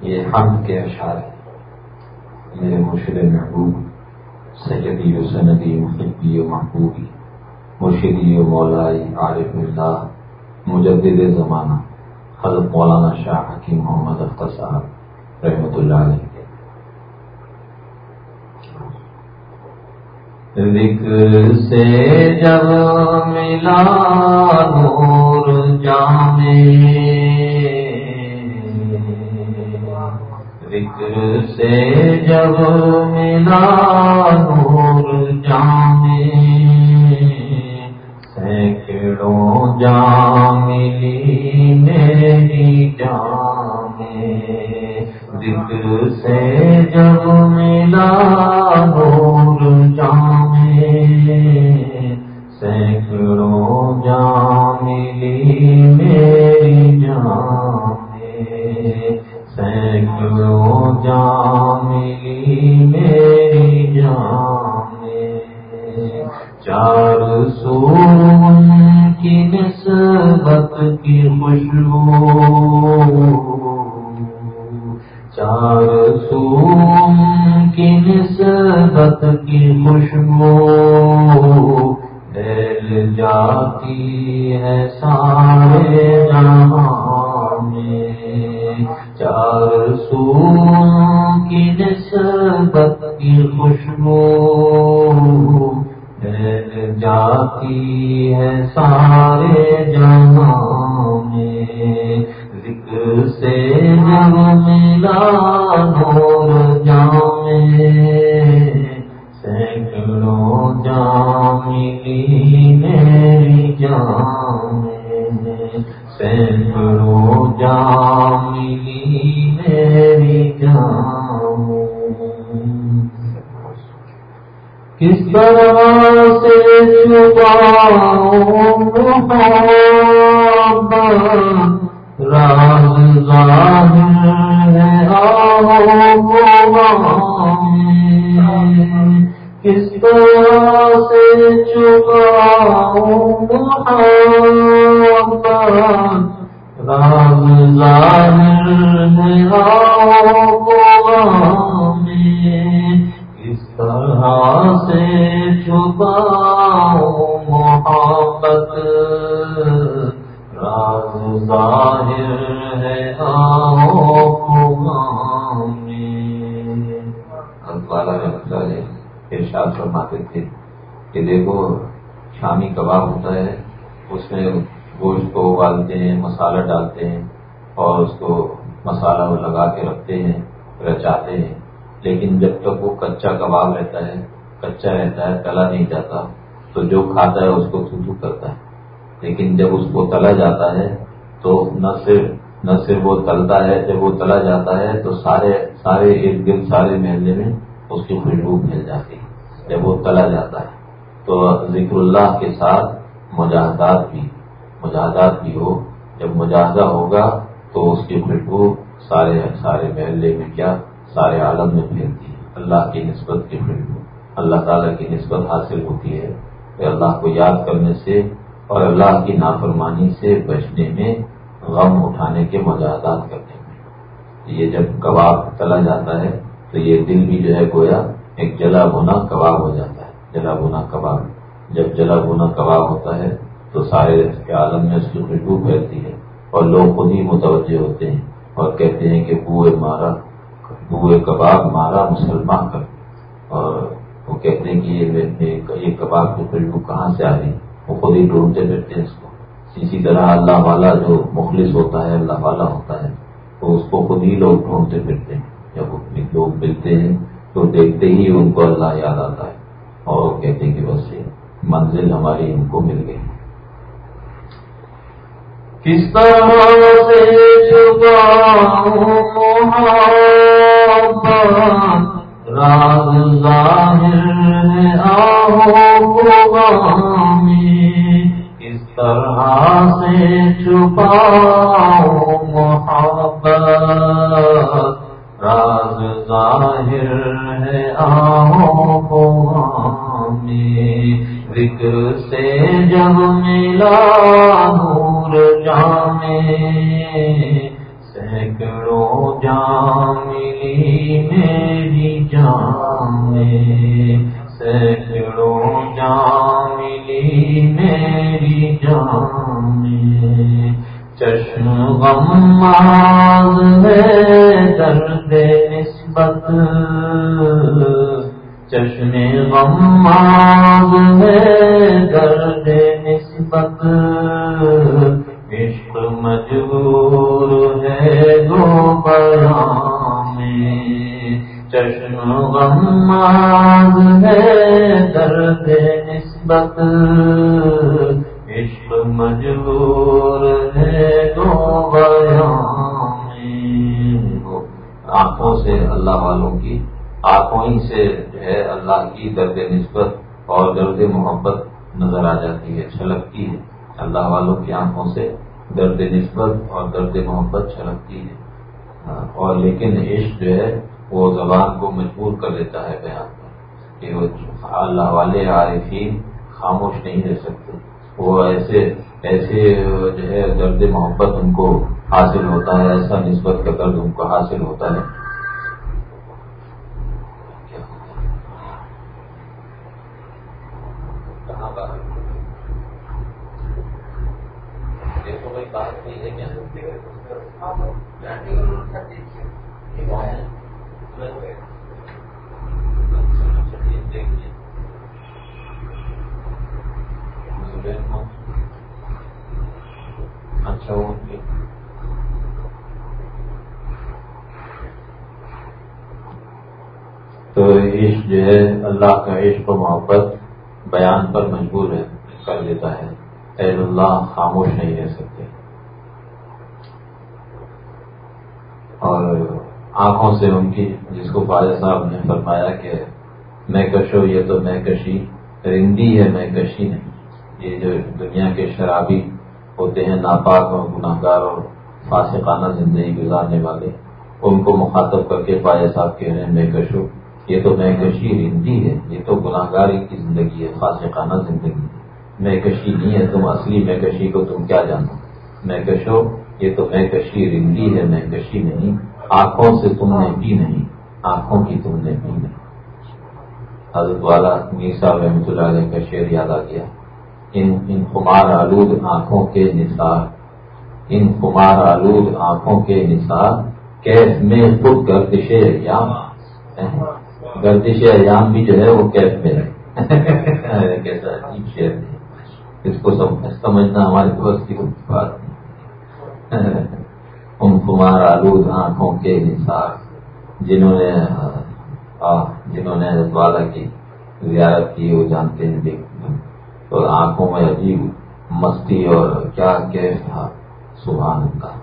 یہ حمد کے اشعار ہیں۔ میرے مرشد محبوب، سیدی و سندی محبی و محبوبی، مرشدی و مولائی عارف اللہ، مجدد زمانہ حضرت مولانا شاہ حکیم محمد اختر صاحب رحمۃ اللہ علیہ۔ ذکر سے جب ملا نور جامے ذکر سے جب ملا نور جانے سینکڑوں جام ملی میری جانے ذکر سے جب ملا نور جانے سینکڑوں جام ملی میری جانے سینکڑوں جام ملی میری جان چار سو کی نسبت کی خوشبو چار سو کی نسبت کی خوشبو دل جاتی ہے سارے کباب ہوتا ہے۔ اس میں گوشت کو ابالتے ہیں، مسالہ ڈالتے ہیں اور اس کو مسالہ لگا کے رکھتے ہیں، رچاتے ہیں۔ لیکن جب تک وہ کچا کباب رہتا ہے، کچا رہتا ہے، تلا نہیں جاتا، تو جو کھاتا ہے اس کو تھو کرتا ہے۔ لیکن جب اس کو تلا جاتا ہے، تو نہ صرف نہ صرف وہ تلتا ہے، جب وہ تلا جاتا ہے، تو سارے سارے ارد گرد، سارے محلے میں اس کی خوشبو مل جاتی ہے۔ جب وہ تلا جاتا ہے۔ تو ذکر اللہ کے ساتھ مجاہدات بھی مجاہدات بھی ہو۔ جب مجاہدہ ہوگا تو اس کی خوشبو سارے سارے محلے میں کیا؟ سارے عالم میں پھیلتی ہے۔ اللہ کی نسبت کی خوشبو۔ اللہ تعالیٰ کی نسبت حاصل ہوتی ہے۔ کہ اللہ کو یاد کرنے سے اور اللہ کی نافرمانی سے بچنے میں غم اٹھانے کے مجاہدات کرنے میں۔ یہ جب کباب چلا جاتا ہے تو یہ دل بھی جو ہے گویا ایک جلا بھونا کباب ہو جاتا ہے۔ جلا بھونا کباب۔ جب جلا بھونا کباب ہوتا ہے تو سارے کے عالم میں اس کی خوشبو پھیلتی ہے اور لوگ خود ہی متوجہ ہوتے ہیں اور کہتے ہیں کہ بوئے مارا، بوئے کباب مارا، مسلمان کر۔ اور وہ کہتے ہیں کہ یہ کباب کی خوشبو کہاں سے آ رہی وہ خود ہی ڈھونڈتے پھرتے ہیں اس کو۔ اسی طرح اللہ والا جو مخلص ہوتا ہے، اللہ والا ہوتا ہے تو اس کو خود ہی لوگ ڈھونڈتے پھرتے ہیں۔ جب لوگ ملتے ہیں تو دیکھتے ہی ان کو اللہ یاد آتا ہے۔ کہتے ہیں کہ بس یہ منزل ہماری ان کو مل گئی کس طرح سے راز ظاہر اس طرح سے چھپاؤ محبت، راز ظاہر ہے آؤ ذکر سے جب ملا نور جانے سینکڑوں سینکڑوں جام ملی میری جام سینکڑوں جام ملی میری جام چشم غم ہے درد نسبت۔ چشم غم ہے درد نسبت عشق مجبور ہے دو میں چشم غم ہے درد نسبت عشق مجبور ہے دو آنکھوں سے اللہ والوں کی آنکھوں ہی سے جو ہے اللہ کی درد نسبت اور درد محبت نظر آ جاتی ہے، چھلکتی ہے۔ اللہ والوں کی آنکھوں سے درد نسبت اور درد محبت چھلکتی ہے۔ اور لیکن عشق جو ہے، وہ زبان کو مجبور کر دیتا ہے بیان پر کہ وہ اللہ والے عارفین خاموش نہیں رہ سکتے۔ وہ ایسے ایسے جو ہے، درد محبت ان کو حاصل ہوتا ہے، ایسا نسبت کا درد ان کو حاصل ہوتا ہے اچھا تو عشق جو ہے اللہ کا عشق و محبت بیان پر مجبور ہے کر دیتا ہے۔ اے اللہ خاموش نہیں رہ سکتے۔ اور آنکھوں سے ان کی جس کو فاضر صاحب نے فرمایا کہ میں کشو، یہ تو میں کشی، رندی ہے میں کشی نہیں۔ یہ جو دنیا کے شرابی ہوتے ہیں، ناپاک اور گناہ گار اور فاسقانہ زندگی گزارنے والے، ان کو مخاطب کر کے پائے صاحب کہہ رہے ہیں، میں کشو۔ یہ تو میں کشی رندی ہے، یہ تو گناہ گاری کی زندگی ہے، فاسقانہ زندگی ہے۔ میں کشی نہیں ہے، تم اصلی میں کشی کو تم کیا جانو؟ میں کشو یہ تو میں کشی رندی ہے میں کشی نہیں۔ آنکھوں سے تم نے پی نہیں، آنکھوں کی تم نے پی نہیں۔ حضرت والا میسا رحمۃ اللہ علیہ کا شعر یاد آ گیا۔ ان ان خمار آلود آنکھوں کے نثار۔ ان خمار آلود آنکھوں کے نثار۔ کیف میں خود گردش ایام گردش ایام بھی جو ہے وہ کیف میں ہے کیسا عجیب شعر ہے۔ اس کو سمجھنا ہماری دوست کی بات نہیں۔ ان کمار آلود آنکھوں کے نثار جنہوں نے جنہوں نے والا کی زیارت کی، وہ جانتے ہیں۔ دیکھتے تو آنکھوں میں عجیب مستی اور کیا کیف تھا ہاں، سبحان اللہ۔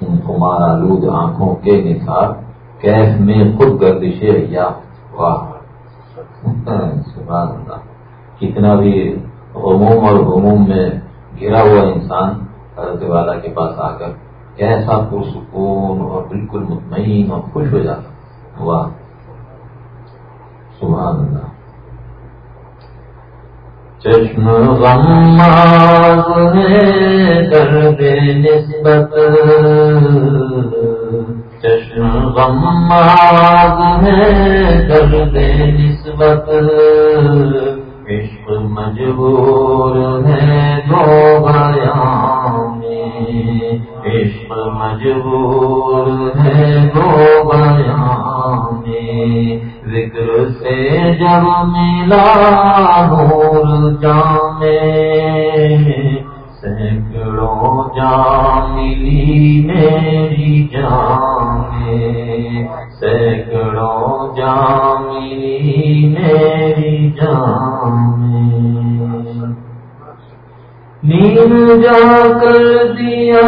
ان کمار آلود آنکھوں کے نثار کیف میں خود گردش یا واہ سبحان اللہ۔ کتنا بھی غموم اور غموم میں گرا ہوا انسان حضرت والا کے پاس آ کر کیسا پرسکون اور بالکل مطمئن اور خوش ہو جاتا۔ واہ۔ سبحان اللہ۔ چشم غم درد نسبت چشم غم ہے درد نسبت۔ عشق مجبور ہے دو بیان عشق مجبور ہے دو بیان ذکر سے جب ملا نور جانے سینکڑوں جام ملی میری جان سینکڑوں جام میری جان نیل جا کر دیا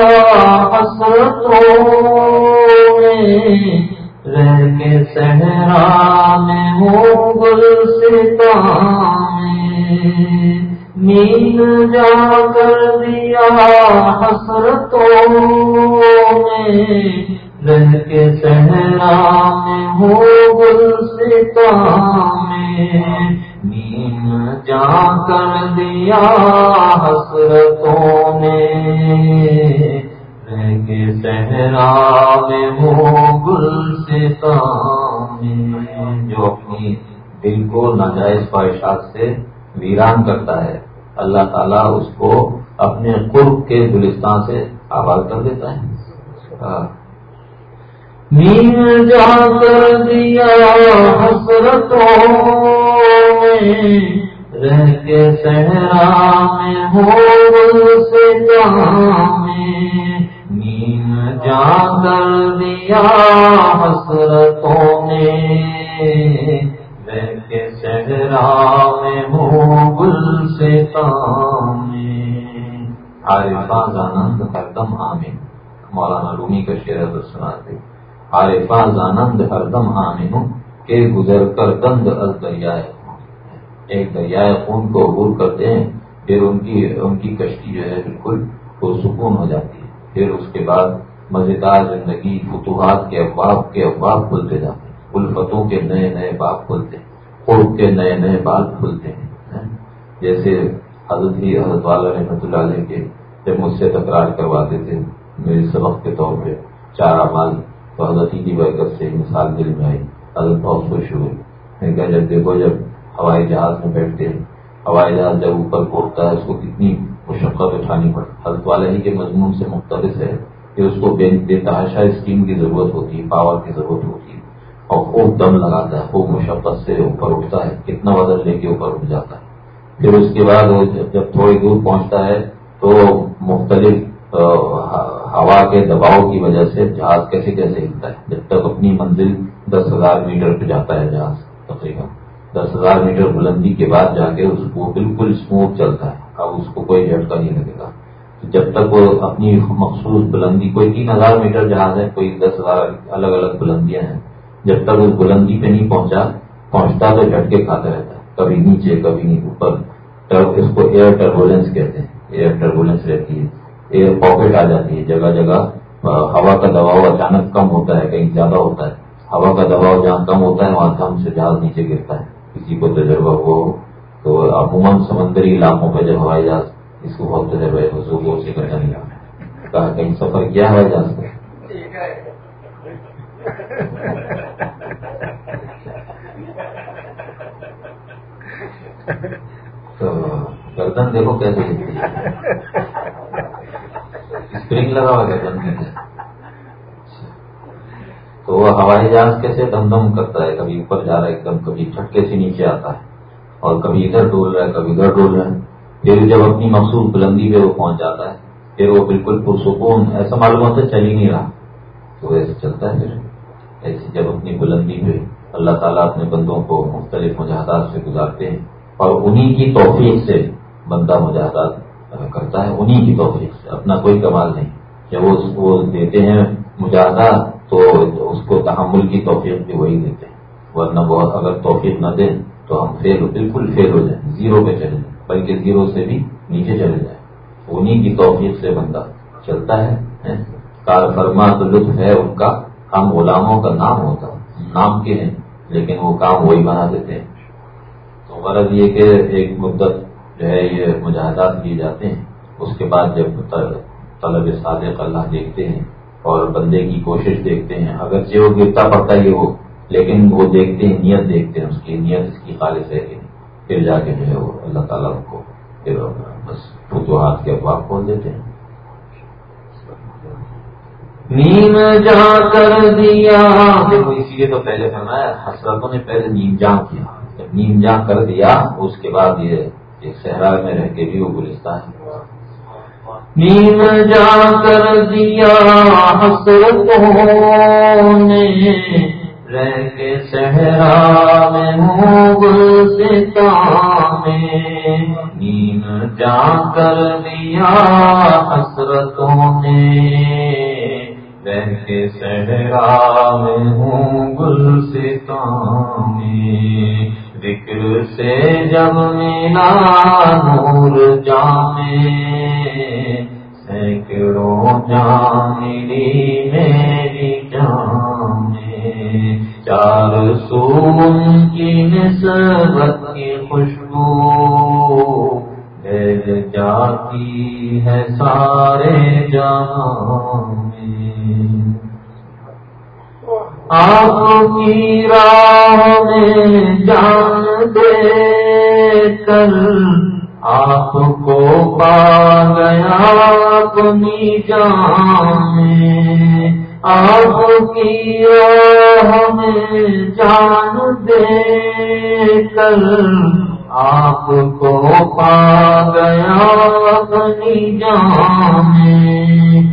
حسرتوں میں، رہ کے صحرا میں ہوں گل ستا میں نیند جا کر دیا حسرتوں میں رہ کے صحرا میں ہو گل ستا میں۔ نیند جا کر دیا حسرتوں میں۔ کے صحرا میں وہ گل سے جو اپنی دل کو ناجائز خواہشات سے ویران کرتا ہے، اللہ تعالیٰ اس کو اپنے قرب کے گلستان سے آباد کر دیتا ہے۔ نیم جا کر دیا حسرتوں میں رہ کے صحرا میں ہو سے میں نیم جا کر دیا حسرتوں میں۔ رہ کے صحرا میں ہو گل سے عارفان آنند ہر دم آمین۔ مولانا رومی کا شعر سناتے عارفان آنند ہر دم آمین کے گزر کر دند از دریائے ایک دریائے خون کو عبور کرتے ہیں، پھر ان کی ان کی کشتی جو ہے بالکل پرسکون ہو جاتی ہے۔ پھر اس کے بعد مزیدار زندگی، فتوحات کے افواف کے افواف کھلتے جاتے ہیں۔ الفتوں کے نئے نئے باپ کھلتے ہیں۔ خوب کے نئے نئے بال کھلتے ہیں۔ جیسے حضرت ہی، حضرت والا رحمۃ اللہ علیہ کے جب مجھ سے تکرار کرواتے تھے میرے سبق کے طور پہ چار مال تو حضرت کی برکت سے مثال دل میں آئی حضرت بہت خوش ہوئے میں کہا جب دیکھو جب ہوائی جہاز میں بیٹھتے ہیں، ہوائی جہاز جب اوپر پہنچتا ہے، اس کو کتنی مشقت اٹھانی پڑتی حضرت والے ہی کے مضمون سے مختلف ہے کہ اس کو بے تحاشا اسکیم کی ضرورت ہوتی ہے، پاور کی ضرورت ہوتی ہے۔ اور خوب دم لگاتا ہے، خوب مشقت سے اوپر اٹھتا ہے، کتنا وزن لے کے اوپر اٹھ جاتا ہے۔ پھر اس کے بعد جب تھوڑی دور پہنچتا ہے تو مختلف ہوا کے دباؤ کی وجہ سے جہاز کیسے کیسے ہلتا ہے۔ جب تک اپنی منزل دس ہزار میٹر پہ جاتا ہے جہاز، تقریباً دس ہزار میٹر بلندی کے بعد جا کے اس کو بالکل اسموتھ چلتا ہے۔ اب اس کو کوئی جھٹکا نہیں لگے گا۔ جب تک وہ اپنی مخصوص بلندی، کوئی تین ہزار میٹر جہاز ہے، کوئی دس ہزار الگ الگ بلندیاں ہیں، جب تک اس بلندی پہ نہیں پہنچا، پہنچتا تو جھٹکے کھاتا رہتا ہے۔ کبھی نیچے، کبھی نہیں اوپر اس کو ایئر ٹربولینس کہتے ہیں۔ ایئر ٹربولینس رہتی ہے۔ ایئر پاکٹ آ جاتی ہے، جگہ جگہ ہوا کا دباؤ اچانک کم ہوتا ہے، کہیں زیادہ ہوتا ہے۔ ہوا کا دباؤ جہاں کم ہوتا ہے، وہاں دم سے جہاز نیچے گرتا ہے۔ کسی کو تجربہ ہو تو عموماً سمندری علاقوں پہ جب ہوائی جہاز، اس کو بہت تجربہ ہے سے کرنا نہیں کہا کہیں سفر کیا ہوائی جہاز کا تو گردن دیکھو کیسے اسپرنگ لگا ہوا گردن میں تو وہ ہوائی جہاز کیسے دم دم کرتا ہے؟ کبھی اوپر جا رہا ہے، ایک دم کبھی چھٹکے سے نیچے آتا ہے اور کبھی ادھر ڈول رہا ہے، کبھی ادھر ڈول رہا ہے۔ پھر جب اپنی مخصوص بلندی پہ وہ پہنچ جاتا ہے، پھر وہ بالکل پرسکون، ایسا معلوم ہوتا ہے چل ہی نہیں رہا۔ تو ایسے چلتا ہے پھر۔ ایسی جب اپنی بلندی پہ اللہ تعالیٰ اپنے بندوں کو مختلف مجاہدات سے گزارتے ہیں اور انہی کی توفیق سے بندہ مجاہدات کرتا ہے، انہی کی توفیق سے۔ اپنا کوئی کمال نہیں۔ جب وہ دیتے ہیں مجاہدہ تو اس کو تحمل کی توفیق بھی وہی دیتے ہیں۔ ورنہ بہت اگر توفیق نہ دیں تو ہم فیل بالکل فیل ہو جائیں۔ زیرو پہ چلے جائیں۔ بلکہ زیرو سے بھی نیچے چلے جائیں۔ انہی کی توفیق سے بندہ چلتا ہے کار فرما تو لطف ہے ان کا۔ ہم غلاموں کا نام ہوتا نام کے ہیں، لیکن وہ کام وہی بنا دیتے ہیں۔ تو غرض یہ کہ ایک مدت جو ہے یہ مجاہدات کیے جاتے ہیں۔ اس کے بعد جب طلب صادق اللہ دیکھتے ہیں اور بندے کی کوشش دیکھتے ہیں اگرچہ وہ گرتا پڑتا ہی ہو لیکن وہ دیکھتے ہیں نیت دیکھتے ہیں اس کی نیت اس کی خالص ہے کہ پھر جا کے جو ہے وہ اللہ تعالیٰ کو پھر بس فتوحات کے افواہ کھول دیتے ہیں۔ نیم جا کر دیا۔ دیکھو اسی لیے تو پہلے فرمایا حسرتوں نے پہلے نیم جا کیا۔ جب نیم جا کر دیا اس کے بعد یہ ایک صحرا میں رہ کے بھی وہ گلستان ہے نیم جا کر دیا نے۔ رہ کے صحرا میں ہوں گلستا میں نیم جا کر دیا حسرتوں نے۔ رہ کے صحرا میں ہوں گلستا میں ذکر سے جب مینا نور جامے سینکڑوں جام میری جام چار سون کی نسبت کی خوشبو جاتی ہے سارے جہاں میں۔ آپ کی راہ میں جان دے کر آپ کو پا گیا اپنی جان میں۔ آپ کی راہ میں جان دے کر آپ کو پا گیا اپنی جان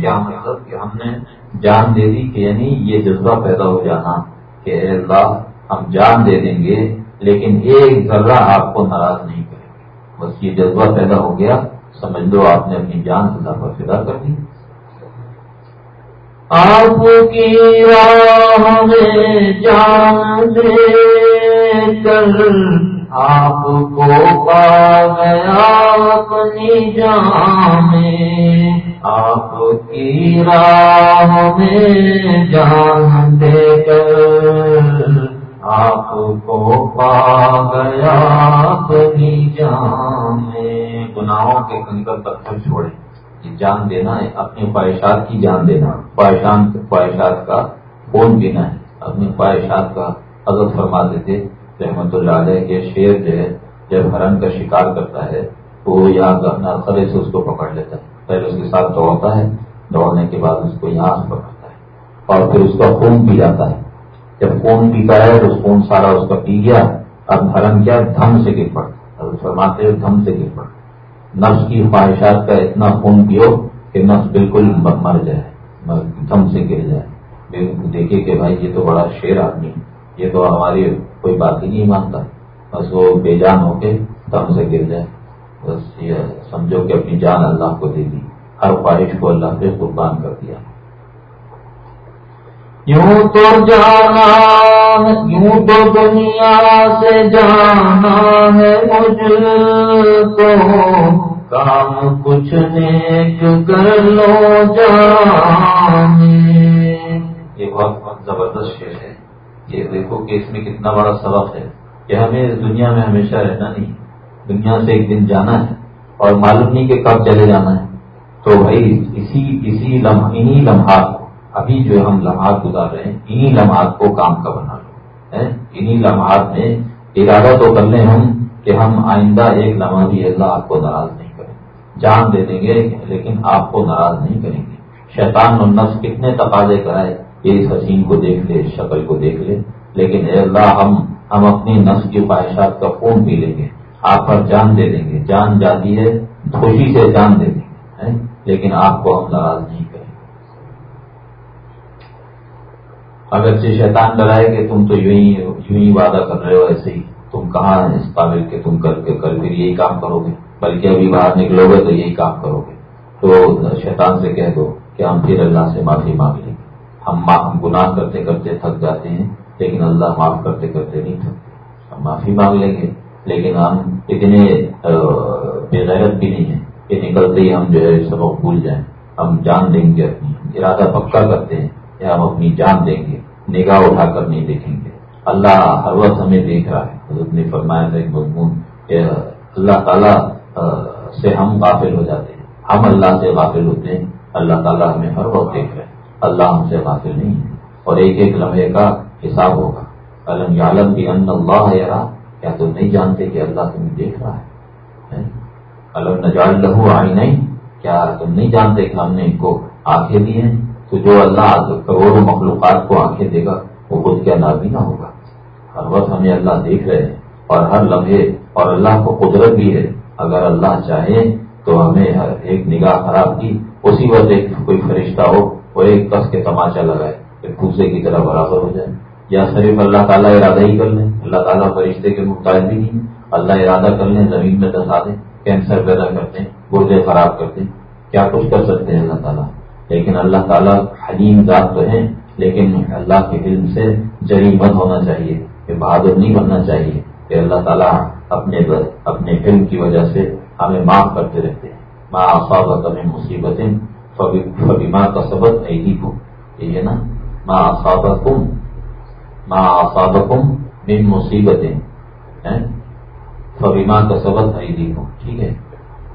کیا مطلب کہ ہم نے جان دے دی کہ یعنی یہ جذبہ پیدا ہو جانا کہ اے اللہ، ہم جان دے دیں گے، لیکن ایک ذرہ آپ کو ناراض نہیں کریں گے۔ بس یہ جذبہ پیدا ہو گیا۔ سمجھ لو، آپ نے اپنی جان سے پر پیدا کر دی۔ آپ کی راہ میں جان دے کر آپ کو پا گیا اپنی جان آپ کی راہ میں جان دے کر آپ کو پا گیا اپنی جان گناہوں کے کنکر پتھر چھوڑے۔ یہ جان دینا ہے، اپنی خواہشات کی جان دینا۔ خواہشان، خواہشات کا خون پینا ہے۔ اپنی خواہشات کا عزت فرما دیتے۔ رحمت اللہ علیہ یہ شیر جو ہے، جب ہرن کا شکار کرتا ہے تو وہ یہاں اپنا خرے سے اس کو پکڑ لیتا ہے۔ پہلے اس کے ساتھ دوڑتا ہے، دوڑنے کے بعد اس کو یہاں سے پکڑتا ہے اور پھر اس کا خون پی جاتا ہے۔ جب خون پیتا ہے تو خون سارا اس کا پی گیا، اب ہرن کیا؟ دھم سے گر پڑتا فرماتے ہوئے دھم سے گر پڑتا نفس کی خواہشات کا اتنا خون پیو کہ نفس بالکل مر جائے دھم سے گر جائے۔ دیکھیے کہ بھائی، یہ تو بڑا شیر آدمی یہ تو ہماری کوئی بات ہی نہیں مانتا۔ بس وہ بے جان ہو کے دم سے گر جائے۔ بس یہ سمجھو کہ اپنی جان اللہ کو دے دی۔ ہر خواہش کو اللہ سے قربان کر دیا۔ یوں تو جانا یوں تو دنیا سے جانا ہے مجھ کو۔ کام کچھ نیک کر لو جان یہ بہت زبردست شعر ہے۔ یہ دیکھو کہ اس میں کتنا بڑا سبق ہے کہ ہمیں اس دنیا میں ہمیشہ رہنا نہیں۔ دنیا سے ایک دن جانا ہے اور معلوم نہیں کہ کب چلے جانا ہے۔ تو بھائی، اسی اسی انہی لمحات کو، ابھی جو ہم لمحات گزار رہے ہیں، انہی لمحات کو کام کا بنا لو۔ انہی لمحات میں ارادہ تو کر لیں ہم کہ ہم آئندہ ایک لمحہ بھی اللہ آپ کو ناراض نہیں کریں۔ جان دے دیں گے، لیکن آپ کو ناراض نہیں کریں گے۔ شیطان نفس کتنے تقاضے کرائے کہ اس حسین کو دیکھ لے شکل کو دیکھ لے۔ لیکن اے اللہ، ہم ہم اپنی نفس کی خواہشات کا خون پی لیں گے۔ آپ پر جان دے دیں گے۔ جان جاتی ہے، خوشی سے جان دے دیں گے لیکن آپ کو ہم ناراض نہیں کریں گے۔ اگرچہ شیطان ڈرائے کہ تم تو یوں ہی یوں ہی وعدہ کر رہے ہو ایسے ہی۔ تم کہاں اس قابل کہ تم کر کے کر پھر یہی کام کرو گے؟ بلکہ ابھی باہر نکلو گے تو یہی کام کرو گے۔ تو شیطان سے کہہ دو کہ ہم پھر اللہ سے معافی مانگ لیں گے۔ ہم گناہ کرتے کرتے تھک جاتے ہیں، لیکن اللہ معاف کرتے کرتے نہیں تھکتے۔ ہم معافی مانگ لیں گے۔ لیکن ہم اتنے بےغیرت بھی نہیں ہیں۔ کہ نکلتے ہی ہم جو ہے سبق بھول جائیں۔ ہم جان دیں گے اپنی۔ ارادہ پکا کرتے ہیں یا ہم اپنی جان دیں گے، نگاہ اٹھا کر نہیں دیکھیں گے۔ اللہ ہر وقت ہمیں دیکھ رہا ہے۔ حضرت نے فرمایا تھا ایک مضمون کہ اللہ تعالیٰ سے ہم غافل ہو جاتے ہیں۔ ہم اللہ سے غافل ہوتے ہیں۔ اللہ تعالیٰ ہمیں ہر وقت دیکھ رہے ہیں اللہ ہم سے غافل نہیں ہے۔ اور ایک ایک لمحے کا حساب ہوگا۔ علم عالم بھی ان اللہ ہے کیا تم نہیں جانتے کہ اللہ تمہیں دیکھ رہا ہے؟ علم نجال لہو آئی نہیں کیا تم نہیں جانتے کہ ہم نے ان کو آنکھیں دی ہیں؟ تو جو اللہ کروڑوں مخلوقات کو آنکھیں دے گا، وہ خود کیا نابینا ہوگا؟ ہر وقت ہمیں اللہ دیکھ رہے ہیں اور ہر لمحے اور اللہ کو قدرت بھی ہے۔ اگر اللہ چاہے تو ہمیں ہر ایک نگاہ خراب کی، اسی وقت ایک کوئی فرشتہ ہو، وہ ایک کس کے تماچا لگائے، پھر پھوسے کی طرح برابر ہو جائے۔ یا صرف اللہ تعالیٰ ارادہ ہی کر لیں، اللہ تعالیٰ فرشتے کے محتاج بھی نہیں، اللہ ارادہ کر لیں، زمین میں دسا دیں کینسر پیدا کرتے ہیں گردے خراب کرتے ہیں کیا کچھ کر سکتے ہیں اللہ تعالیٰ؟ لیکن اللہ تعالیٰ حلیم ذات تو ہیں، لیکن اللہ کے علم سے جری مت ہونا چاہیے، کہ بہادر نہیں بننا چاہیے، کہ اللہ تعالیٰ اپنے اپنے علم کی وجہ سے ہمیں معاف کرتے رہتے ہیں۔ ماں آفا کبھی مصیبتیں فبیما کا سبق ایدی کو یہ ہے نا ماں آسابقم آسابقم من مصیبتیں فبیما کا سبق ایدی کو ٹھیک ہے۔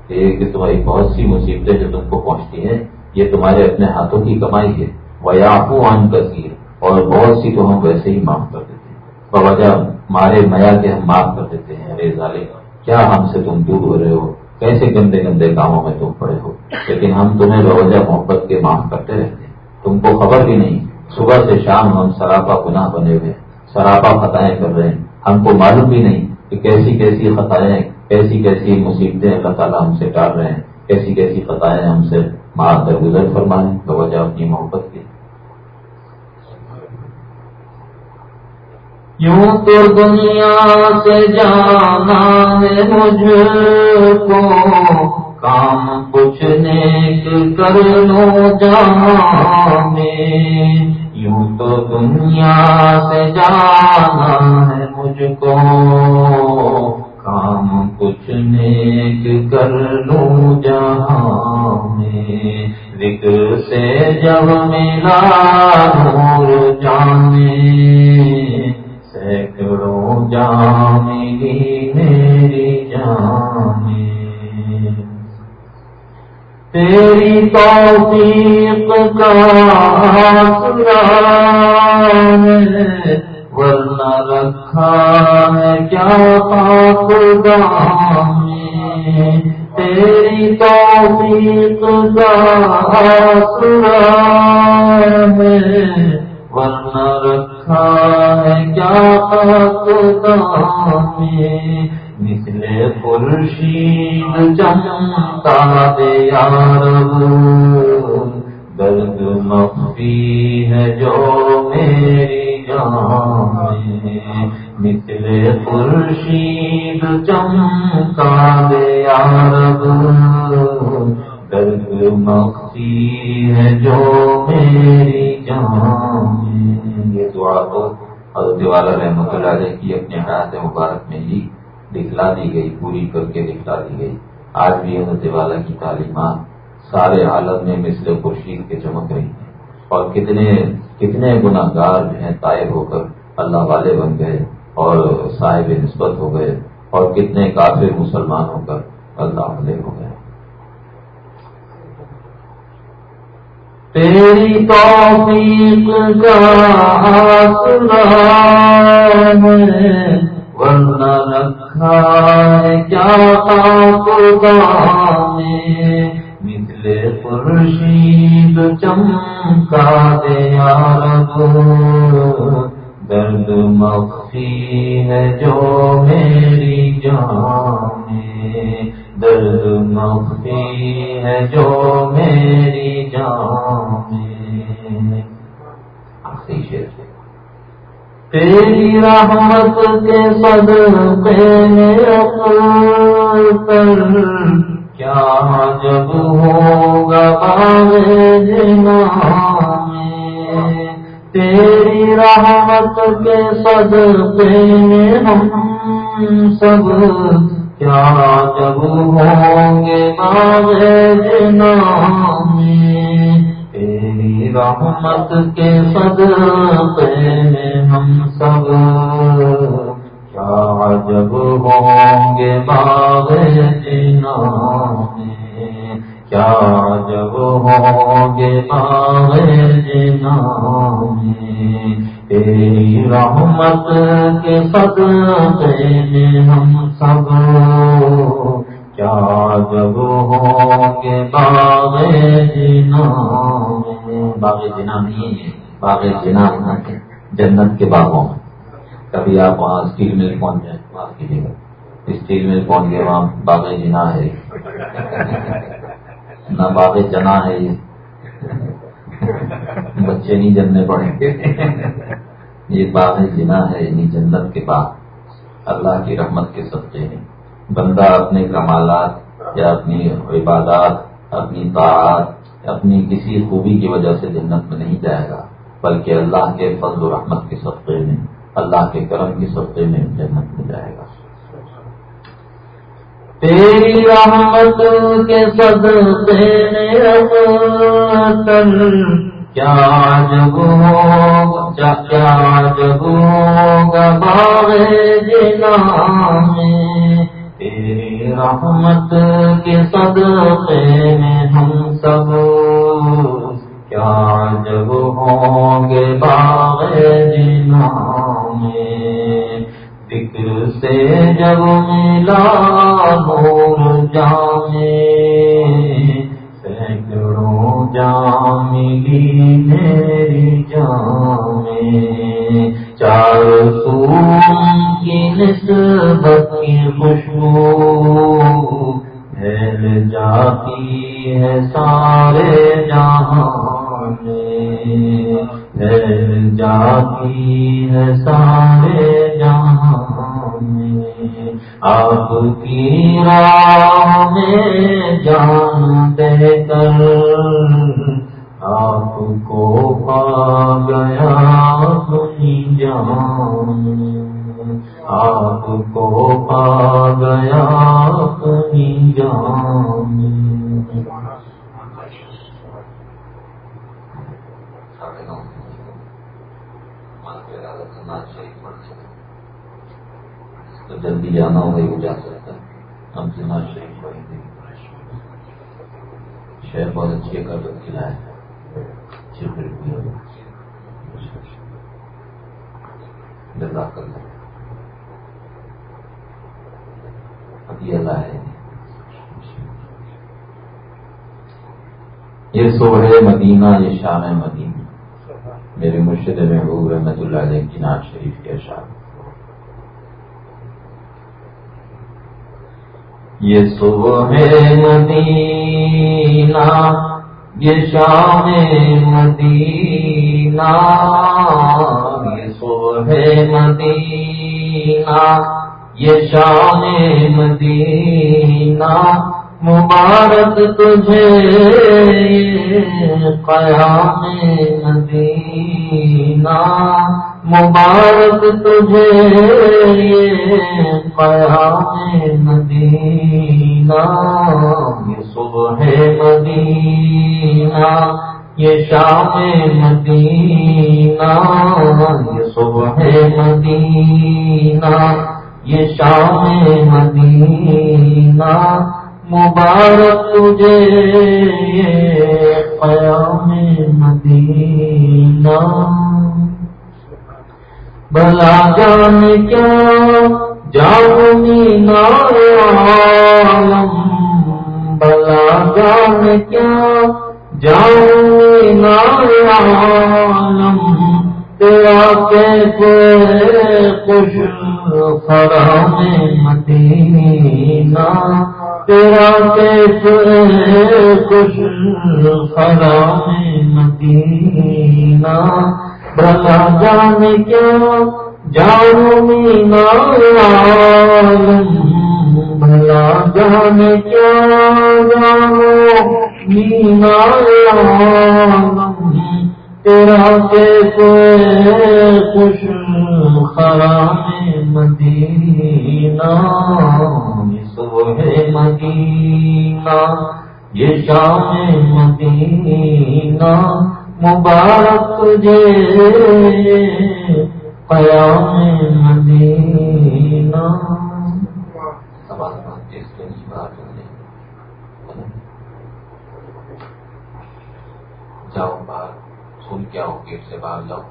کہ تمہاری بہت سی مصیبتیں جو تم کو پہنچتی ہیں، یہ تمہارے اپنے ہاتھوں کی کمائی ہے۔ وہ عن کثیر اور بہت سی تو ہم ویسے ہی معاف کر دیتے ہیں۔ بوجہ مارے میا کے ہم معاف کر دیتے ہیں ارے ظالم۔ کیا ہم سے تم دور ہو رہے ہو؟ کیسے گندے گندے کاموں میں تم پڑے ہو؟ لیکن ہم تمہیں بوجہ محبت کے معاف کرتے رہتے ہیں۔ تم کو خبر بھی نہیں صبح سے شام ہم سراپا گناہ بنے ہوئے سراپا خطائیں کر رہے ہیں۔ ہم کو معلوم بھی نہیں کہ کیسی کیسی خطائیں، کیسی کیسی مصیبتیں اللہ تعالیٰ ہم سے ٹال رہے ہیں، کیسی کیسی خطائیں ہم سے ماں درگزر فرمائیں بوجہ اپنی محبت کی۔ یوں تو دنیا سے جانا ہے مجھ کو، کام کچھ نیک کر لو جہاں میں۔ یوں تو دنیا سے جانا ہے مجھ کو۔ کام کچھ نیک کر لوں جہاں میں۔ ذکر سے جب ملا نور جانے۔ سینکڑوں جام میری جانے۔ تیری توفیق کا ہے، ورنہ رکھا ہے کیا خدا میں؟ تیری توفیق کا سرا ہے، ورنہ رکھا ہے کیا خدا میں؟ نکلے خورشید چمتا دے یار درد مخفی ہے جو میری جان نکلے خورشید چمکا دے یارب درد مخفی ہے، جو میری جان یہ دعا تو حضرت والا رحمت اللہ علیہ کی اپنے حیات مبارک میں ہی دکھلا دی گئی، پوری کر کے دکھلا دی گئی۔ آج بھی حضرت والا کی تعلیمات سارے عالم میں مثل خورشید کے چمک رہی ہیں۔ اور کتنے کتنے گناہ گار جو ہیں طائب ہو کر اللہ والے بن گئے اور صاحب نسبت ہو گئے اور کتنے کافر مسلمان ہو کر اللہ والے ہو گئے۔ تیری توفیق ورنہ رکھا ہے کیا خورشید چمکا دے یارب درد مخفی ہے جو میری جان درد مخفی ہے جو میری جان میں آخری شیر تیری رحمت کے صدقے میں کر۔ کیا جب ہوگا جنا تیری رحمت کے صدقے میں ہم سب۔ کیا جب ہوں گے باغ جنا تیری رحمت کے صدقے میں ہم سب۔ کیا جب ہوں گے باغ جنا کیا جب ہوں گے باغ جنا تیری رحمت کے صدقے میں ہم سب۔ کیا جب ہوں گے باغ جنا باغ جنا نہیں ہے باغ جنا جنت کے باغوں میں کبھی آپ وہاں اسٹیل مل پہنچ جائیں معاف کیجیے گا اسٹیل مل پہنچ گئے وہاں باغ جنا ہے نہ باغ جنا ہے یہ بچے نہیں جننے پڑیں گے یہ باغ جنا ہے یعنی جنت کے باغ۔ اللہ کی رحمت کے سبزے ہیں۔ بندہ اپنے کمالات یا اپنی عبادات، اپنی طاعت اپنی کسی خوبی کی وجہ سے جنت میں نہیں جائے گا، بلکہ اللہ کے فضل و رحمت کے سبقے میں، اللہ کے کرم کی سبزے میں جنت میں جائے گا۔ تیری رحمت کے صدقے کیا جب ہوگا، کیا جب ہوگا باغ جنا میں؟ تیری رحمت کے صدقے میں ہم سب۔ کیا جب ہوں گے باغ جنا میں؟ فکر سے جب ملا نور جامے سینکڑوں جام ملی میری جام چار کی نسبت کی خوشبو پھیل جاتی ہے سارے جہاں میں پھیل جاتی ہے سارے جہاں میں آپ کی راہ میں جان دے کر آپ کو پا گیا اپنی جان۔ آپ کو پا گیا اپنی جان۔ تو جلدی جانا ہو وہی جا سکتا ہم سے نہ شریف پڑھیں گے شہر بہت اچھے کر کھلا ہے۔ ابھی اللہ۔ ہے۔ یہ سوہے مدینہ، یہ شام مدینہ۔ میرے مرشد محبوب رحمت اللہ علیہ کی شریف کے شام یہ صبح مدینہ۔ یہ شام مدینہ، یہ صبح مدینہ، یہ شام مدینہ، مبارک تجھے قیام مدینہ، مبارک تجھے قیام مدینہ صبح مدینہ، یہ شام مدینہ، یہ صبح مدینہ، یہ شام مدینہ، مبارک تجھے قیام مدینہ۔ بلا جان کیا، جاؤ عالم بلا جان کیا جاؤ عالم؟ تیرا کیسے خوش فرام مدینہ؟ تیرا کیسے خوش فرام مدینہ؟ بلا جان کیا جانو مینا بلا جان کیا جانو، مینا تیرا کیسے خوش خرام مدینہ صبح مدینہ، یہ شام مدینہ، مبارک تجھے، قیام مدینہ جاؤ باہر سن کیا ہو گیٹ سے باہر جاؤ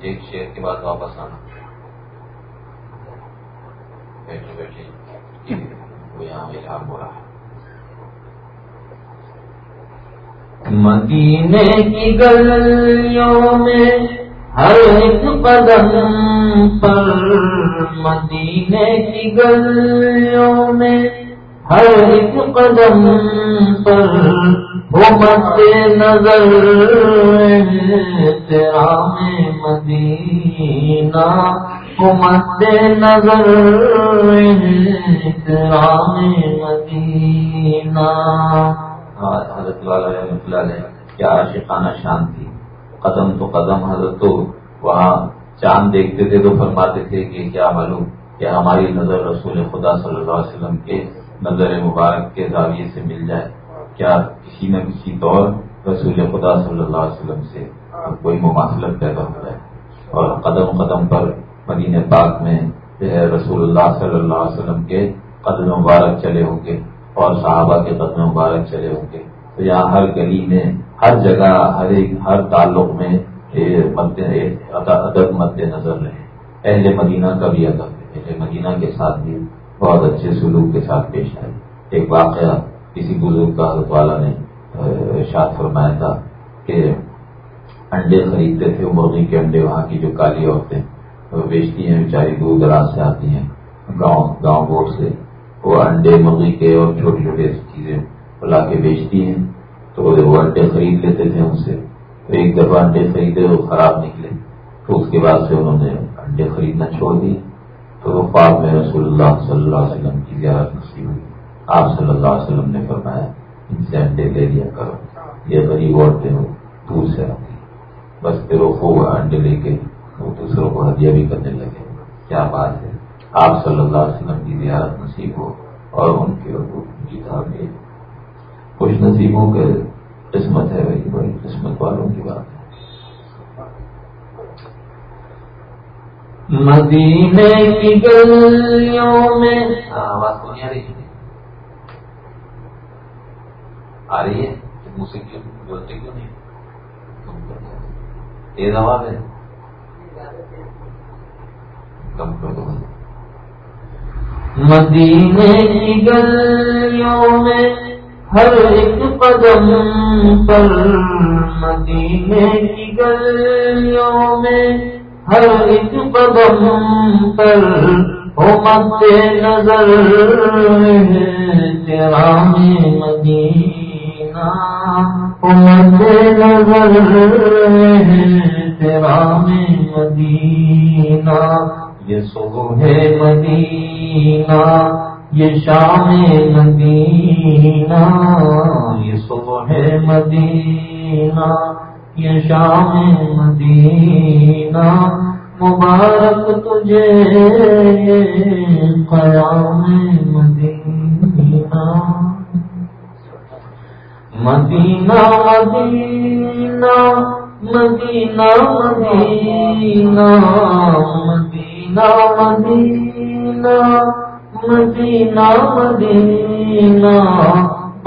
ایک شیر کے بعد واپس آنا۔ بیٹھے بیٹھے۔ وہ یہاں الہام ہو رہا ہے۔ مدینے کی گلیوں میں ہر ایک قدم پر مدینے کی گلیوں میں ہر ایک قدم پر وہ مد نظر تیرا میں مدینہ، وہ مد نظر تیرا میں مدینہ حضرت والا رحمۃ اللہ علیہ کیا عاشقانہ شان تھی۔ قدم تو قدم حضرت تو وہاں چاند دیکھتے تھے تو فرماتے تھے کہ کیا معلوم کہ ہماری نظر رسول خدا صلی اللہ علیہ وسلم کے نظر مبارک کے زاویے سے مل جائے۔ کیا کسی نہ کسی طور رسول خدا صلی اللہ علیہ وسلم سے کوئی مماثلت پیدا ہو جائے؟ اور قدم قدم پر مدین پاک میں جو ہے رسول اللہ صلی اللہ علیہ وسلم کے قدم مبارک چلے ہوں گے اور صحابہ کے قدم مبارک چلے ہوں گے۔ تو یہاں ہر گلی میں، ہر جگہ، ہر ایک، ہر تعلق میں ادب مد نظر رہے۔ اہل مدینہ کا بھی ادب اہل مدینہ کے ساتھ بھی بہت اچھے سلوک کے ساتھ پیش آئے۔ ایک واقعہ کسی بزرگ کا حضرت والا نے شاد فرمایا تھا کہ انڈے خریدتے تھے مرغی کے انڈے، وہاں کی جو کالی عورتیں وہ بیچتی ہیں، بیچاری دور دراز سے آتی ہیں، گاؤں گاؤں بورڈ سے۔ وہ انڈے، مرغی کے اور چھوٹی چھوٹی چیزیں لا کے بیچتی ہیں۔ تو وہ انڈے خرید لیتے تھے ان سے ایک دفعہ انڈے خریدے وہ خراب نکلے۔ تو اس کے بعد سے انہوں نے انڈے خریدنا چھوڑ دیے تو وہ میں رسول اللہ صلی اللہ علیہ وسلم کی زیارت نصیب ہوئی۔ آپ صلی اللہ علیہ وسلم نے فرمایا، ان سے انڈے لے لیا کرو۔ یہ غریب عورتیں ہو، دور سے آتی بس پھر وہ خوب انڈے لے کے وہ دوسروں کو ہدیہ بھی کرنے لگے۔ کیا بات ہے؟ آپ صلی اللہ علیہ وسلم کی زیارت نصیب ہو اور ان کے جیتا بھی خوش نصیبوں کے قسمت ہے، بھائی، بڑی قسمت والوں کی بات ہے۔ مدینے کی گلیوں میں ہاں، آواز کو نہیں آ رہی آ رہی ہے۔ موسیقی بولتے کیوں نہیں؟ تیز آواز ہے۔ کم کر دو۔ مدینے کی گلیوں میں ہر ایک قدم پر مدینے کی گلیوں میں ہر ایک قدم پر ہو مت نظر تیرا میں مدینہ ہو مت نظر تیرا میں مدینہ، یہ صبح ہے مدینہ، یہ شام مدینہ، یہ صبح ہے مدینہ۔ یہ شام مدینہ مبارک تجھے قیام مدینہ۔ مدینہ مدینہ مدینہ مدینہ مدینہ مدینہ مدینہ مدینہ۔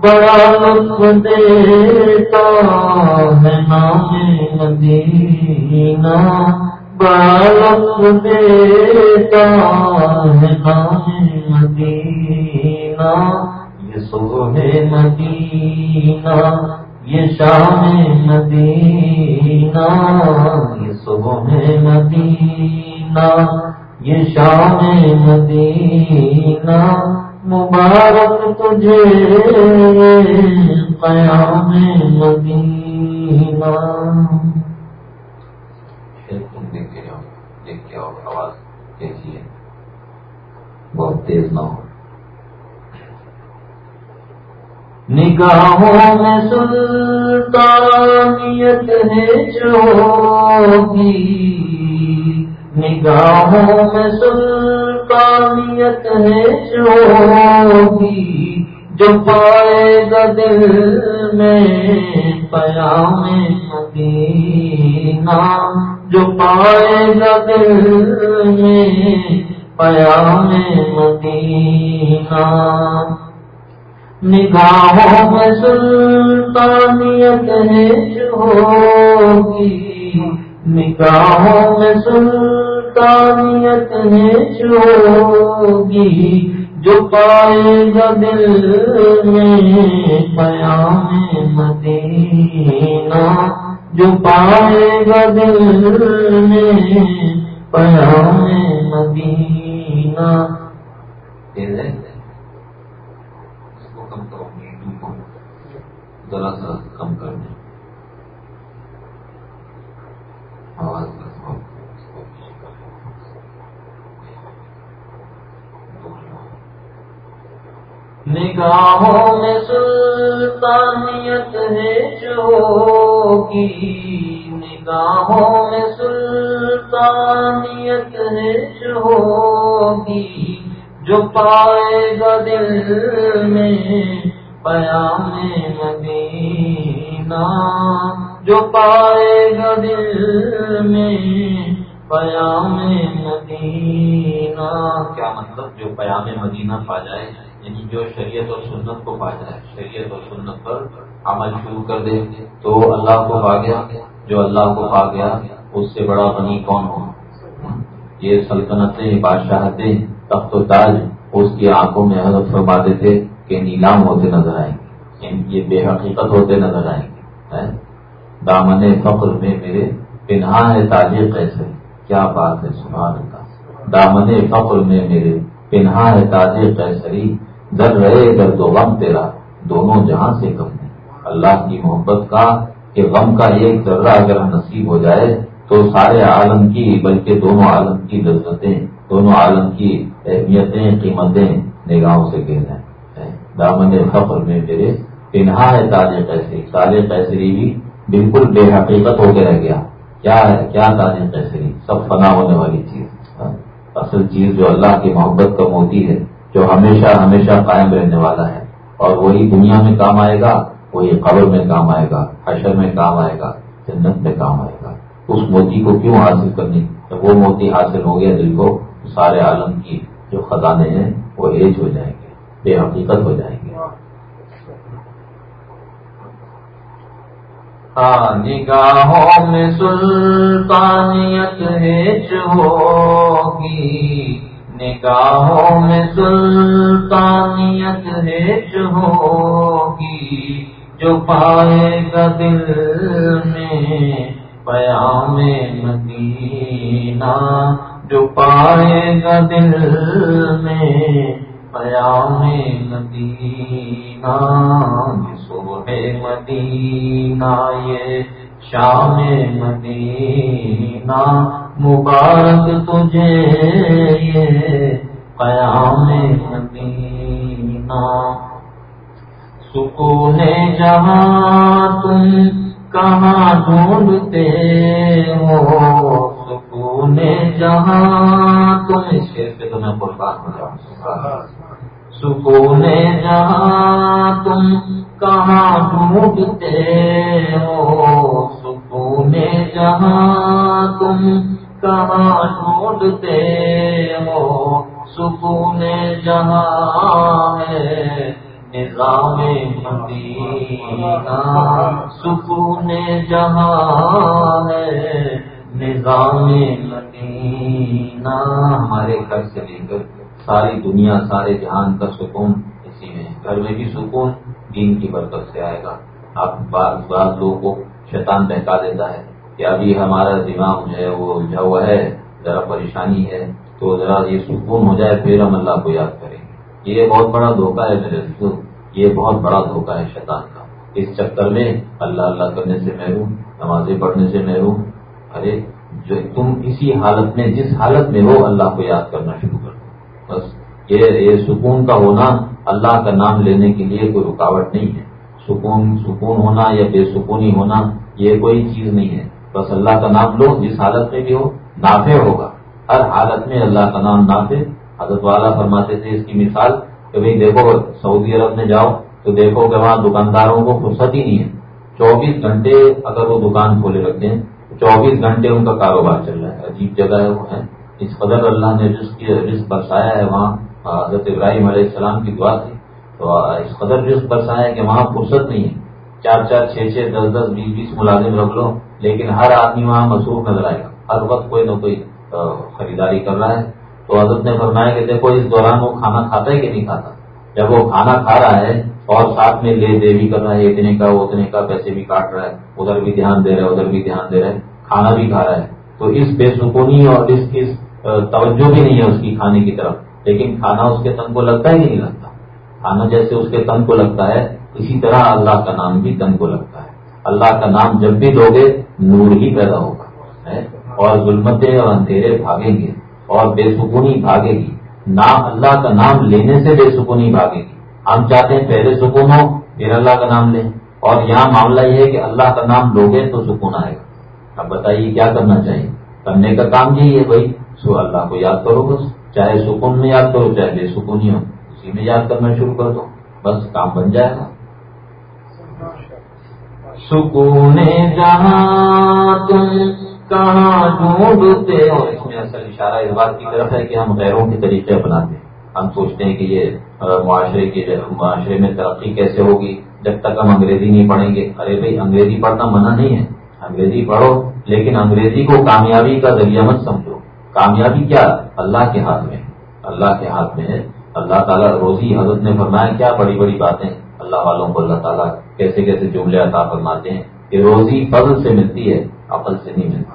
بڑا لطف دیتا ہے نام مدینہ۔ بڑا لطف دیتا ہے نام مدینہ۔ یہ صبح مدینہ، یہ شام مدینہ۔ یہ صبح مدینہ، یہ شام مدینہ۔ مبارک تجھے قیام مدینہ تم دیکھ جاؤ دیکھ کے آواز کیسی ہے بہت تیز نہ ہو نگاہوں میں سلطانیت ہے جو نگاہوں میں سلطانیت ہے جو جو پائے گا دل میں پیام مدینہ، جو پائے گا دل میں پیام مدینہ۔ نگاہوں میں سلطانیت ہے ہوگی، نگاہوں میں سلطانیت ہے ہوگی جو پائے گا دل میں پیام مدینہ، جو پائے گا دل میں پیام مدینہ۔ ذرا سا کم کر دیں آواز نگاہوں میں سلطانیت ہے جو کی، نگاہوں میں سلطانیت ہے جو کی، جو پائے گا دل میں پیام مدینہ، جو پائے گا دل میں پیام مدینہ۔ کیا مطلب جو پیام مدینہ پا جائے؟ گا یعنی جو شریعت اور سنت کو پا جائے شریعت اور سنت پر عمل شروع کر دے تو اللہ کو پا گیا، جو اللہ کو پا گیا، اس سے بڑا غنی کون ہو یہ سلطنتیں بادشاہتیں تخت و تاج اس کی آنکھوں میں حضرت فرما دیتے کہ نیلام ہوتے نظر آئیں گے یعنی یہ بے حقیقت ہوتے نظر آئیں گے دامن فخر میں میرے پنہا ہے تاجر کیسے کیا بات ہے؟ سبحان اللہ۔ دامن فخر میں میرے پنہا ہے تاجر کیسری در رہے در دو غم تیرا، دونوں جہاں سے کم ہے اللہ کی محبت کا کہ غم کا ایک ذرہ اگر نصیب ہو جائے تو سارے عالم کی، بلکہ دونوں عالم کی لذتیں، دونوں عالم کی اہمیتیں، قیمتیں نگاہوں سے گر جائیں دامن فخر میں میرے پنہا ہے تاج قیصری تاج قیصری بھی بالکل بے حقیقت ہو کے رہ گیا۔ کیا ہے، کیا تاج قیصری سب فنا ہونے والی چیز۔ اصل چیز جو اللہ کی محبت کا موتی ہے۔ جو ہمیشہ ہمیشہ قائم رہنے والا ہے۔ اور وہی دنیا میں کام آئے گا، وہی قبر میں کام آئے گا، حشر میں کام آئے گا، جنت میں کام آئے گا۔ اس موتی کو کیوں حاصل کرنی؟ جب وہ موتی حاصل ہو گیا دل کو سارے عالم کی جو خزانے ہیں، وہ ایج ہو جائیں گے، بے حقیقت ہو جائیں گے۔ نگاہوں میں سلطانیت ہوگی۔ نگاہوں میں سلطانیت ہے ہوگی، جو پائے گا دل میں پیام مدینہ، جو پائے گا دل میں پیام مدینہ صبح مدینہ یہ شام مدینہ مبارک تجھے یہ قیام مدینہ سکون جہاں تم کہاں ڈھونڈتے ہو، سکون جہاں تم اس شیر پہ تو میں قربان ہو جاؤں سکون جہاں تم کہاں ڈھونڈتے ہو سکون جہاں تم کہاں ڈھونڈتے ہو؟ سکون جہاں ہے، نظام مدینہ۔ سکون جہاں ہے، نظام مدینہ۔ ہمارے گھر سے لے کر ساری دنیا، سارے جہان کا سکون اسی میں گھر میں بھی سکون دین کی برکت سے آئے گا۔ آپ بعض بعض لوگوں کو شیطان بہکا دیتا ہے کہ ابھی ہمارا دماغ جو ہے وہ الجھا ہوا ہے، ذرا پریشانی ہے، تو ذرا یہ سکون ہو جائے، پھر ہم اللہ کو یاد کریں گے۔ یہ بہت بڑا دھوکہ ہے میرے یہ بہت بڑا دھوکہ ہے شیطان کا۔ اس چکر میں اللہ اللہ کرنے سے محروم، نمازیں پڑھنے سے محروم۔ ارے، جو تم اسی حالت میں، جس حالت میں ہو، اللہ کو یاد کرنا شروع کر دو۔ بس یہ سکون کا ہونا اللہ کا نام لینے کے لیے کوئی رکاوٹ نہیں ہے۔ سکون سکون ہونا یا بے سکونی ہونا، یہ کوئی چیز نہیں ہے۔ بس اللہ کا نام لو، جس حالت میں بھی ہو، نافع ہوگا۔ ہر حالت میں اللہ کا نام نافع۔ حضرت والا فرماتے تھے اس کی مثال کہ بھائی دیکھو، سعودی عرب میں جاؤ تو دیکھو کہ وہاں دکانداروں کو فرصت ہی نہیں ہے۔ چوبیس گھنٹے اگر وہ دکان کھولے رکھتے ہیں تو چوبیس گھنٹے ان کا کاروبار چل رہا ہے۔ عجیب جگہ ہے وہ ہے اس قدر اللہ نے جس کی، رزق برسایا ہے وہاں۔ حضرت ابراہیم علیہ السلام کی دعا تھی۔ تو اس قدر رزق برسایا ہے کہ وہاں فرصت نہیں ہے۔ چار چار، چھ چھ، دس دس، بیس بیس ملازم رکھ لو، لیکن ہر آدمی وہاں مصروف نظر آئے گا۔ ہر وقت کوئی نہ کوئی خریداری کر رہا ہے۔ تو حضرت نے فرمایا کہ دیکھو، اس دوران وہ کھانا کھاتا ہے کہ نہیں کھاتا؟ جب وہ کھانا کھا رہا ہے اور ساتھ میں لے، دے بھی کر رہا ہے، اتنے کا اتنے کا، پیسے بھی کاٹ رہا ہے، ادھر بھی دھیان دے رہا ہے، ادھر بھی دھیان دے رہا ہے، کھانا بھی کھا رہا ہے۔ تو اس بے سکونی اور اس کی توجہ بھی نہیں ہے اس کی کھانے کی طرف۔ لیکن کھانا اس کے تن کو لگتا ہی نہیں لگتا۔ کھانا جیسے اس کے تن کو لگتا ہے، اسی طرح اللہ کا نام بھی تن کو لگتا ہے۔ اللہ کا نام جب بھی دو گے، نور ہی پیدا ہوگا اور ظلمتیں اور اندھیرے بھاگیں گے، اور بے سکونی بھاگے گی۔ نام اللہ کا نام لینے سے بے سکونی بھاگے گی۔ ہم چاہتے ہیں پہلے سکون ہو، پھر اللہ کا نام لیں۔ اور یہاں معاملہ یہ ہے کہ اللہ کا نام لوگے تو سکون آئے گا۔ اب بتائیے کیا کرنا چاہیے؟ کرنے کا کام یہی ہے بھائی، سو اللہ کو یاد کرو بس، چاہے سکون میں یاد کرو، چاہے بے سکون ہی ہو۔ اسی میں یاد کرنا شروع کر دو بس کام بن جائے گا۔ سکون جہاں تم کہاں ڈھونڈتے اور اس میں اصل اشارہ اس بات کی طرف ہے کہ ہم غیروں کے طریقے اپناتے ہیں۔ ہم سوچتے ہیں کہ یہ معاشرے کی معاشرے میں ترقی کیسے ہوگی؟ جب تک ہم انگریزی نہیں پڑھیں گے۔ ارے بھائی، انگریزی پڑھنا منع نہیں ہے۔ انگریزی پڑھو، لیکن انگریزی کو کامیابی کا ذریعہ مت سمجھو۔ کامیابی کیا اللہ کے ہاتھ میں اللہ کے ہاتھ میں ہے۔ اللہ تعالیٰ روزی حضرت نے فرمایا، کیا بڑی بڑی باتیں اللہ والوں کو اللہ تعالیٰ کیسے کیسے جملے عطا فرماتے ہیں کہ روزی فضل سے ملتی ہے، عقل سے نہیں ملتی۔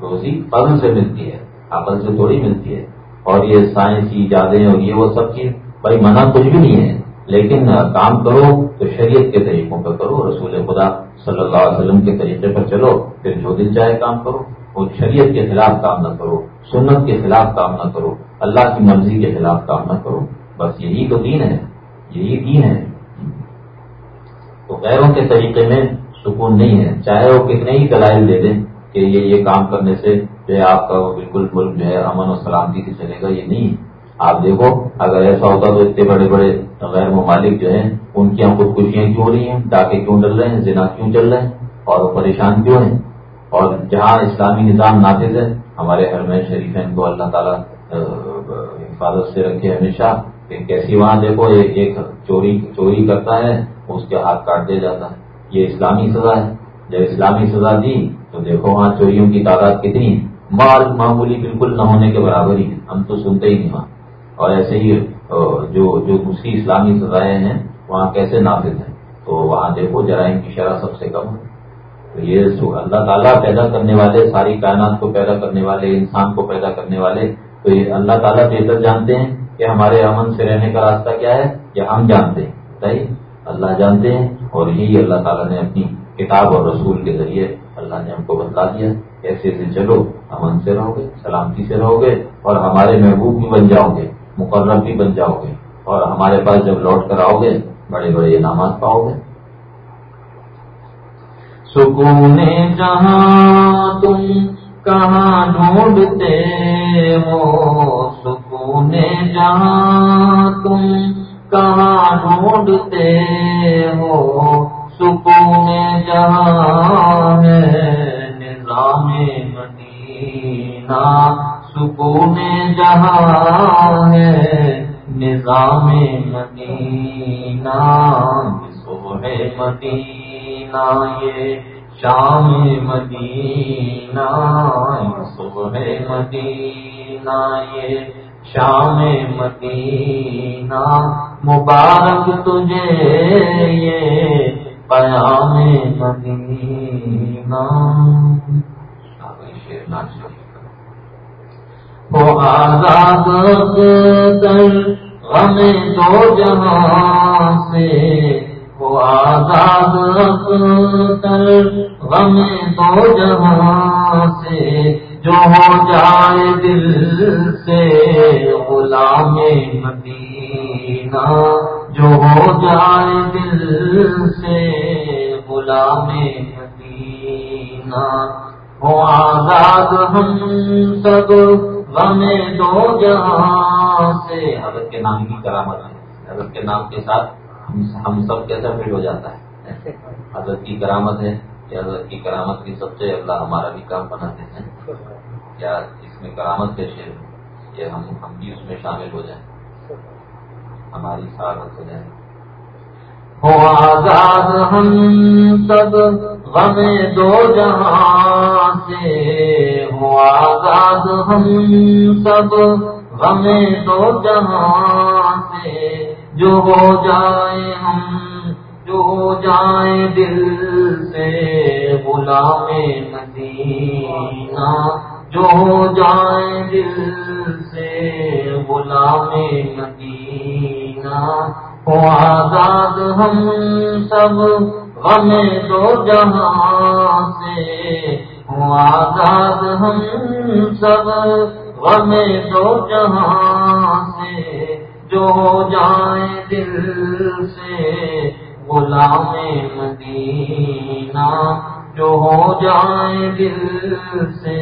روزی فضل سے ملتی ہے، عقل سے تھوڑی ملتی ہے۔ اور یہ سائنسی ایجادیں اور یہ وہ سب چیز، بھائی منع کچھ بھی نہیں ہے۔ لیکن کام کرو تو شریعت کے طریقوں پر کرو، رسول خدا صلی اللہ علیہ وسلم کے طریقے پر چلو، پھر جو دل چاہے کام کرو اور شریعت کے خلاف کام نہ کرو۔ سنت کے خلاف کام نہ کرو، اللہ کی مرضی کے خلاف کام نہ کرو، بس یہی تو دین ہے، یہی دین ہے۔ تو غیروں کے طریقے میں سکون نہیں ہے۔ چاہے وہ کتنے ہی دلائل دے دیں کہ یہ یہ کام کرنے سے جو ہے آپ کا وہ بالکل ملک جو ہے امن و سلامتی سے چلے گا، یہ نہیں۔ آپ دیکھو، اگر ایسا ہوتا تو اتنے بڑے بڑے غیر ممالک جو ہیں، ان کی ہم خودکشیاں کیوں ہو رہی ہیں؟ ڈاکے کیوں ڈل رہے ہیں؟ زنا کیوں چل رہے ہیں؟ اور وہ پریشان کیوں ہیں؟ اور جہاں اسلامی نظام نافذ ہے ہمارے حرمین شریف ہیں کو اللہ تعالیٰ حفاظت سے رکھے ہمیشہ۔ کہ کیسی وہاں دیکھو، ایک چوری چوری کرتا ہے، اس کے ہاتھ کاٹ دیا جاتا ہے۔ یہ اسلامی سزا ہے۔ جب اسلامی سزا دی، تو دیکھو وہاں چوریوں کی تعداد کتنی مال معمولی بالکل نہ ہونے کے برابر ہی ہے۔ ہم تو سنتے ہی نہیں وہاں۔ اور ایسے ہی جو جو دوسری اسلامی سزائیں ہیں، وہاں کیسے نافذ ہیں؟ تو وہاں دیکھو، جرائم کی شرح سب سے کم ہے۔ تو یہ اللہ تعالیٰ پیدا کرنے والے، ساری کائنات کو پیدا کرنے والے، انسان کو پیدا کرنے والے، تو یہ اللہ تعالیٰ بہتر جانتے ہیں کہ ہمارے امن سے رہنے کا راستہ کیا ہے یا ہم جانتے ہیں، صحیح؟ اللہ جانتے ہیں اور یہی اللہ تعالیٰ نے اپنی کتاب اور رسول کے ذریعے اللہ نے ہم کو بتا دیا۔ ایسے ایسے چلو، امن سے رہو گے، سلامتی سے رہو گے اور ہمارے محبوب بھی بن جاؤ گے مقرر بھی بن جاؤ گے اور ہمارے پاس جب لوٹ کر آؤ گے، بڑے بڑے انعامات پاؤ گے۔ سکون جہاں تم کہاں ڈھونڈتے ہو؟ سکون جہاں تم کہاں ڈھونڈتے ہو؟ سکون جہاں ہے نظام مدینہ سکون جہاں ہے نظام مدینہ صبح مدینہ۔ یہ شام مدینہ، صبح مدینہ یہ شام مدینہ، مبارک تجھے یہ پیام مدینہ۔ وہ آزاد کر غم دو جہاں سے آزاد کر غم دو جہاں سے، جو ہو جائے دل سے، غلام مدینہ، جو ہو جائے دل سے، غلام مدینہ۔ ہو آزاد ہم سب غم دو جہاں سے۔ حضرت کے نام کی کرامت ہے، حضرت کے نام کے ساتھ ہم سب کیسا فٹ ہو جاتا ہے۔ حضرت کی کرامت ہے کہ حضرت کی کرامت کی سب سے اللہ ہمارا بھی کام بناتے ہیں۔ کیا اس میں کرامت کے شیر یہ ہم ہم بھی اس میں شامل ہو جائیں۔ ہماری سعادت ہو جائے۔ ہو آزاد ہم سب غم دو جہاں سے۔ ہو آزاد ہم سب غم دو جہاں سے۔ جو ہو جائے ہم، جو ہو جائے دل سے غلام مدینہ، جو ہو جائے دل سے غلام مدینہ ہو آزاد ہم سب غم دو جہاں سے ہو آزاد ہم سب غم دو جہاں سے۔ جو ہو جائیں دل سے غلام مدینہ، جو ہو جائیں دل سے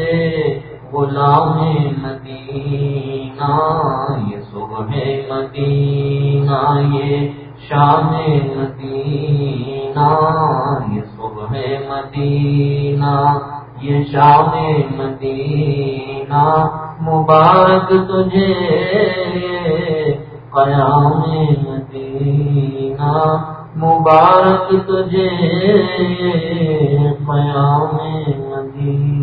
غلام مدینہ، یہ صبح مدینہ، یہ شام مدینہ، یہ صبح مدینہ، یہ شام مدینہ، مبارک تجھے قیام مدینہ، مبارک تجھے قیام مدینہ۔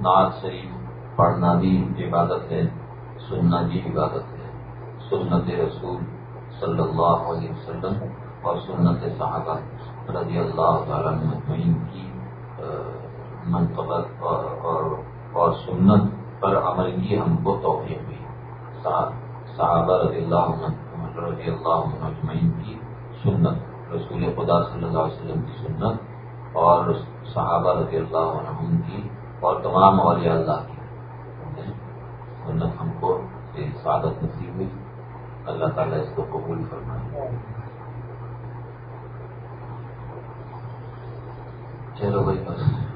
نعت شریف، پڑھنا بھی عبادت ہے، سننا بھی عبادت ہے۔ سنت رسول صلی اللہ علیہ وسلم اور سنت صحابہ رضی اللہ تعالیٰ مطمئن کی منتبت اور سنت پر عمل کی ہم کو توفیق ہوئی۔ صحابہ رضی اللہ رضی اللہ مجمعین کی سنت، رسول خدا صلی اللہ علیہ وسلم کی سنت اور صحابہ رضی اللہ عنہ کی اور تمام اولیاء اللہ کی۔ سنت ہم کو سعادت نصیب ہوئی۔ اللہ تعالیٰ اس کو قبول فرمائے۔ چلو بھائی، بس۔